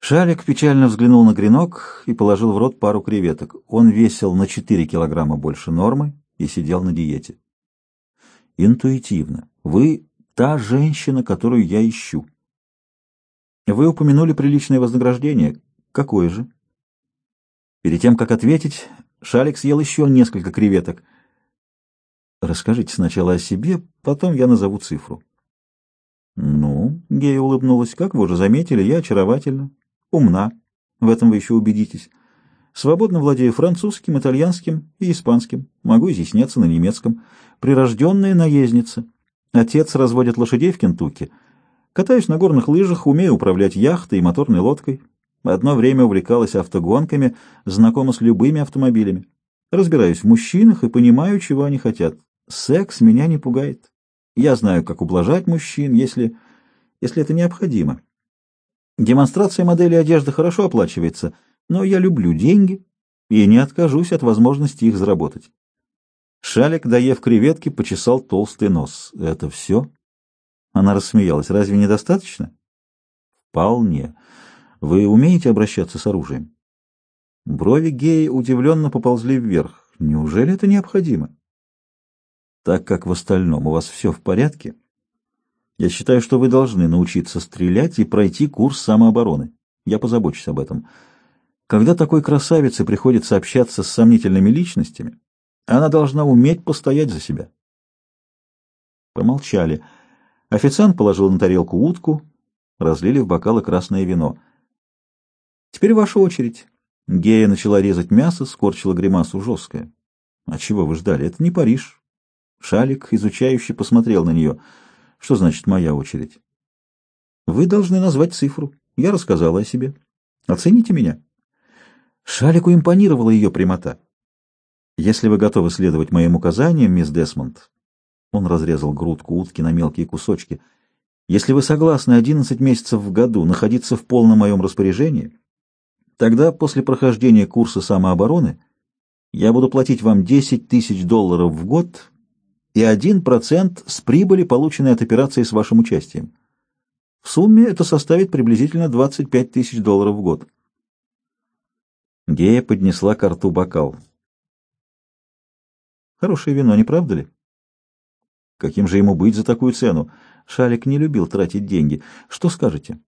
Шалик печально взглянул на гренок и положил в рот пару креветок. Он весил на 4 килограмма больше нормы и сидел на диете. Интуитивно. Вы та женщина, которую я ищу. Вы упомянули приличное вознаграждение. Какое же? Перед тем, как ответить, Шалик съел еще несколько креветок. Расскажите сначала о себе, потом я назову цифру. Ну, Гея улыбнулась, как вы уже заметили, я очаровательна, умна. В этом вы еще убедитесь. Свободно владею французским, итальянским и испанским. Могу изъясняться на немецком. Прирожденная наездница. Отец разводит лошадей в Кентукки. Катаюсь на горных лыжах, умею управлять яхтой и моторной лодкой. Одно время увлекалась автогонками, знакома с любыми автомобилями. Разбираюсь в мужчинах и понимаю, чего они хотят. Секс меня не пугает. Я знаю, как ублажать мужчин, если, если это необходимо. Демонстрация модели одежды хорошо оплачивается, но я люблю деньги и не откажусь от возможности их заработать. Шалик, доев креветки, почесал толстый нос. «Это все?» Она рассмеялась. «Разве недостаточно?» «Вполне. Вы умеете обращаться с оружием?» Брови геи удивленно поползли вверх. «Неужели это необходимо?» «Так как в остальном у вас все в порядке, я считаю, что вы должны научиться стрелять и пройти курс самообороны. Я позабочусь об этом. Когда такой красавице приходится общаться с сомнительными личностями, она должна уметь постоять за себя. Помолчали. Официант положил на тарелку утку, разлили в бокалы красное вино. «Теперь ваша очередь». Гея начала резать мясо, скорчила гримасу жесткая. «А чего вы ждали? Это не Париж». Шалик, изучающий, посмотрел на нее. «Что значит моя очередь?» «Вы должны назвать цифру. Я рассказала о себе. Оцените меня». Шалику импонировала ее прямота. Если вы готовы следовать моим указаниям, мисс Десмонд, он разрезал грудку утки на мелкие кусочки. Если вы согласны 11 месяцев в году находиться в полном моем распоряжении, тогда после прохождения курса самообороны я буду платить вам 10 тысяч долларов в год и 1% с прибыли, полученной от операции с вашим участием. В сумме это составит приблизительно 25 тысяч долларов в год. Гея поднесла к рту бокал. Хорошее вино, не правда ли? Каким же ему быть за такую цену? Шалик не любил тратить деньги. Что скажете?